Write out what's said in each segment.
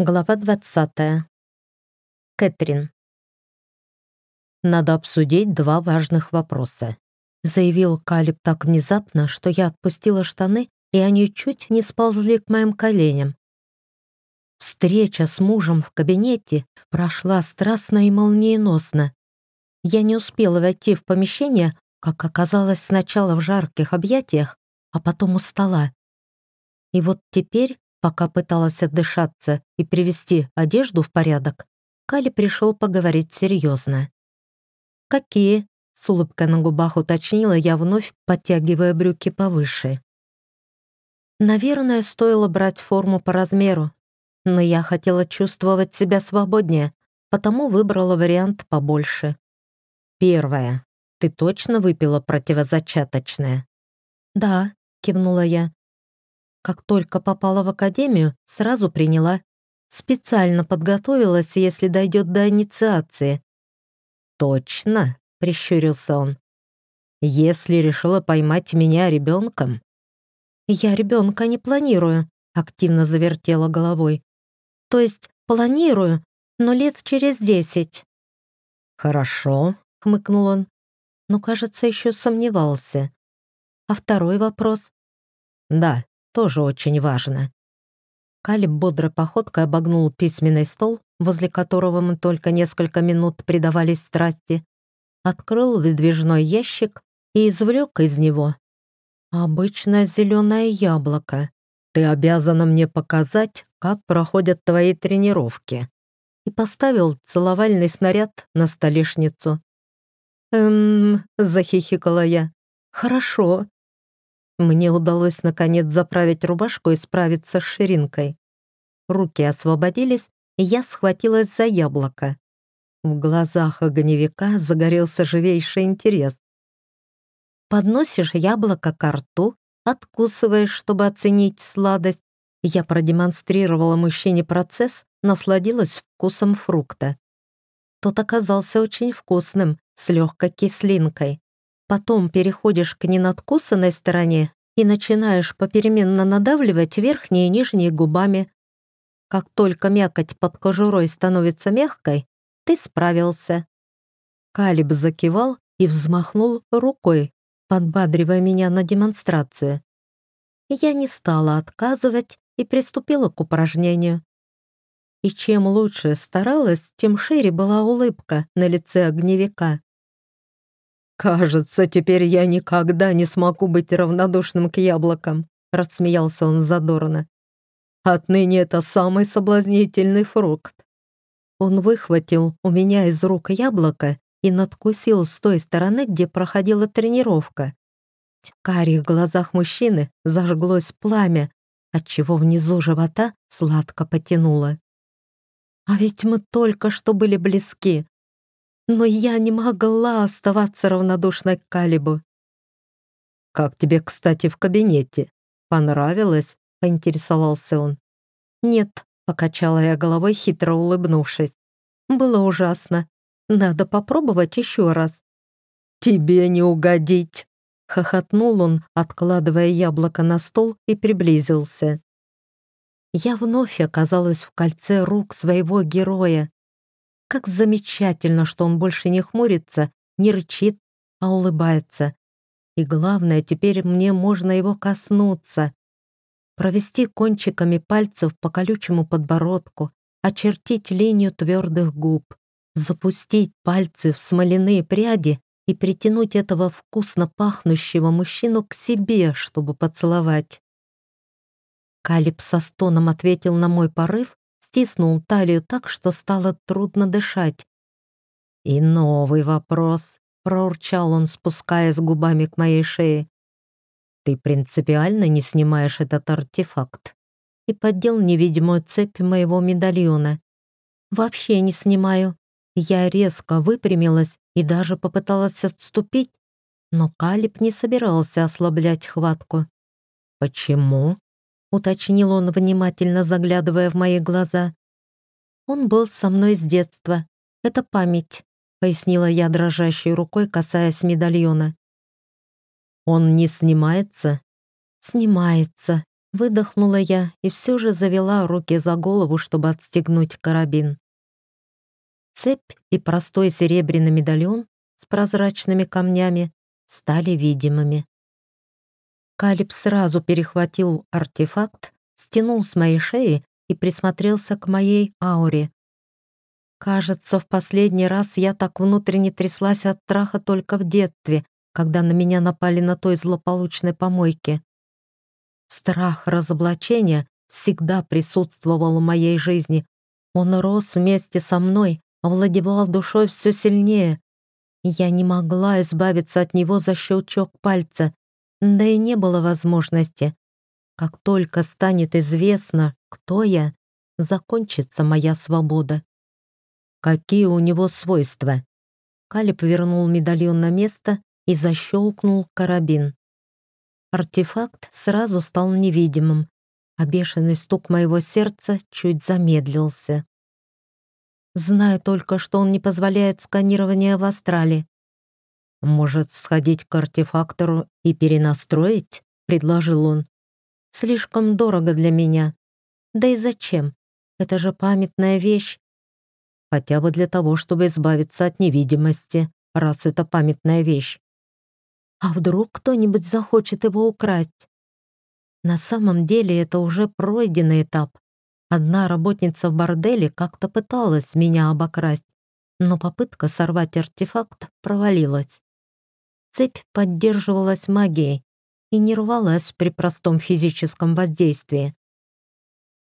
Глава 20. Кэтрин. «Надо обсудить два важных вопроса», — заявил Калиб так внезапно, что я отпустила штаны, и они чуть не сползли к моим коленям. Встреча с мужем в кабинете прошла страстно и молниеносно. Я не успела войти в помещение, как оказалось сначала в жарких объятиях, а потом у стола. И вот теперь Пока пыталась отдышаться и привести одежду в порядок, Кали пришел поговорить серьезно. «Какие?» — с улыбкой на губах уточнила я вновь, подтягивая брюки повыше. «Наверное, стоило брать форму по размеру, но я хотела чувствовать себя свободнее, потому выбрала вариант побольше. Первое. Ты точно выпила противозачаточное?» «Да», — кивнула я. Как только попала в академию, сразу приняла. Специально подготовилась, если дойдет до инициации. «Точно», — прищурился он. «Если решила поймать меня ребенком?» «Я ребенка не планирую», — активно завертела головой. «То есть планирую, но лет через десять». «Хорошо», — хмыкнул он, но, кажется, еще сомневался. «А второй вопрос?» «Да, тоже очень важно. Калиб бодро походкой обогнул письменный стол, возле которого мы только несколько минут предавались страсти, открыл выдвижной ящик и извлек из него обычное зеленое яблоко. Ты обязана мне показать, как проходят твои тренировки. И поставил целовальный снаряд на столешницу. «Эм...» — захихикала я. «Хорошо, мне удалось наконец заправить рубашку и справиться с ширинкой. Руки освободились, и я схватилась за яблоко. В глазах огневика загорелся живейший интерес. Подносишь яблоко к рту, откусываешь, чтобы оценить сладость. Я продемонстрировала мужчине процесс, насладилась вкусом фрукта. Тот оказался очень вкусным, с легкой кислинкой. Потом переходишь к ненадкусанной стороне и начинаешь попеременно надавливать верхние и нижние губами. Как только мякоть под кожурой становится мягкой, ты справился. Калиб закивал и взмахнул рукой, подбадривая меня на демонстрацию. Я не стала отказывать и приступила к упражнению. И чем лучше старалась, тем шире была улыбка на лице огневика. «Кажется, теперь я никогда не смогу быть равнодушным к яблокам», рассмеялся он задорно. «Отныне это самый соблазнительный фрукт». Он выхватил у меня из рук яблоко и надкусил с той стороны, где проходила тренировка. В карих глазах мужчины зажглось пламя, отчего внизу живота сладко потянуло. А ведь мы только что были близки но я не могла оставаться равнодушной к Калибу. «Как тебе, кстати, в кабинете? Понравилось?» — поинтересовался он. «Нет», — покачала я головой, хитро улыбнувшись. «Было ужасно. Надо попробовать еще раз». «Тебе не угодить!» — хохотнул он, откладывая яблоко на стол и приблизился. Я вновь оказалась в кольце рук своего героя как замечательно, что он больше не хмурится, не рычит, а улыбается. И главное, теперь мне можно его коснуться. Провести кончиками пальцев по колючему подбородку, очертить линию твердых губ, запустить пальцы в смоляные пряди и притянуть этого вкусно пахнущего мужчину к себе, чтобы поцеловать. Калиб со стоном ответил на мой порыв стиснул талию так, что стало трудно дышать. «И новый вопрос», — проурчал он, спускаясь губами к моей шее. «Ты принципиально не снимаешь этот артефакт?» и поддел невидимую цепь моего медальона. «Вообще не снимаю». Я резко выпрямилась и даже попыталась отступить, но Калиб не собирался ослаблять хватку. «Почему?» уточнил он, внимательно заглядывая в мои глаза. «Он был со мной с детства. Это память», — пояснила я дрожащей рукой, касаясь медальона. «Он не снимается?» «Снимается», — выдохнула я и все же завела руки за голову, чтобы отстегнуть карабин. Цепь и простой серебряный медальон с прозрачными камнями стали видимыми. Калиб сразу перехватил артефакт, стянул с моей шеи и присмотрелся к моей ауре. Кажется, в последний раз я так внутренне тряслась от страха только в детстве, когда на меня напали на той злополучной помойке. Страх разоблачения всегда присутствовал в моей жизни. Он рос вместе со мной, овладевал душой все сильнее. Я не могла избавиться от него за щелчок пальца. Да и не было возможности. Как только станет известно, кто я, закончится моя свобода. Какие у него свойства? Калиб вернул медальон на место и защелкнул карабин. Артефакт сразу стал невидимым, а бешеный стук моего сердца чуть замедлился. Знаю только, что он не позволяет сканирования в астрале. «Может, сходить к артефактору и перенастроить?» — предложил он. «Слишком дорого для меня. Да и зачем? Это же памятная вещь. Хотя бы для того, чтобы избавиться от невидимости, раз это памятная вещь. А вдруг кто-нибудь захочет его украсть? На самом деле это уже пройденный этап. Одна работница в борделе как-то пыталась меня обокрасть, но попытка сорвать артефакт провалилась. Цепь поддерживалась магией и не рвалась при простом физическом воздействии.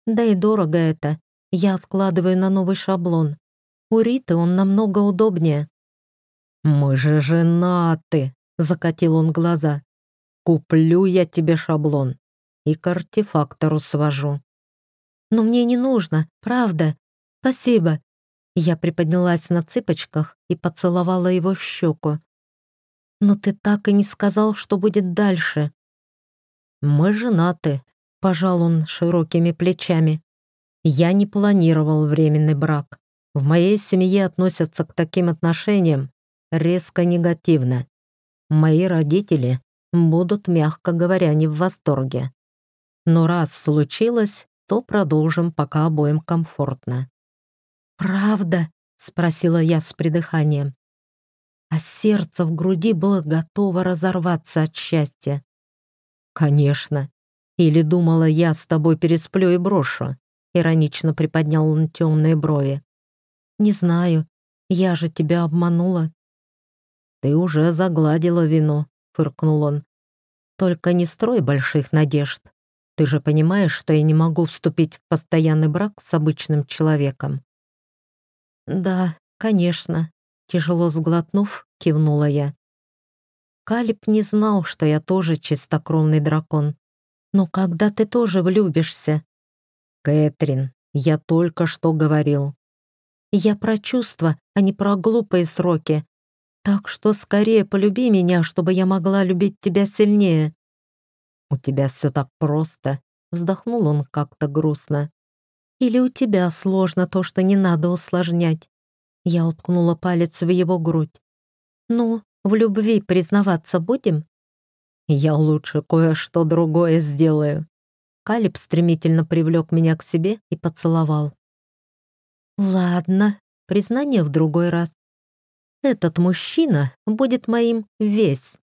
Да и дорого это. Я откладываю на новый шаблон. У Риты он намного удобнее. «Мы же женаты!» — закатил он глаза. «Куплю я тебе шаблон и к артефактору свожу». «Но мне не нужно, правда. Спасибо». Я приподнялась на цыпочках и поцеловала его в щеку но ты так и не сказал, что будет дальше». «Мы женаты», — пожал он широкими плечами. «Я не планировал временный брак. В моей семье относятся к таким отношениям резко негативно. Мои родители будут, мягко говоря, не в восторге. Но раз случилось, то продолжим, пока обоим комфортно». «Правда?» — спросила я с придыханием а сердце в груди было готово разорваться от счастья. «Конечно. Или думала, я с тобой пересплю и брошу?» Иронично приподнял он темные брови. «Не знаю. Я же тебя обманула». «Ты уже загладила вину», — фыркнул он. «Только не строй больших надежд. Ты же понимаешь, что я не могу вступить в постоянный брак с обычным человеком». «Да, конечно», Тяжело сглотнув, кивнула я. Калиб не знал, что я тоже чистокровный дракон. Но когда ты тоже влюбишься? Кэтрин, я только что говорил. Я про чувства, а не про глупые сроки. Так что скорее полюби меня, чтобы я могла любить тебя сильнее. У тебя все так просто. Вздохнул он как-то грустно. Или у тебя сложно то, что не надо усложнять. Я уткнула палец в его грудь. «Ну, в любви признаваться будем?» «Я лучше кое-что другое сделаю». Калиб стремительно привлек меня к себе и поцеловал. «Ладно, признание в другой раз. Этот мужчина будет моим весь.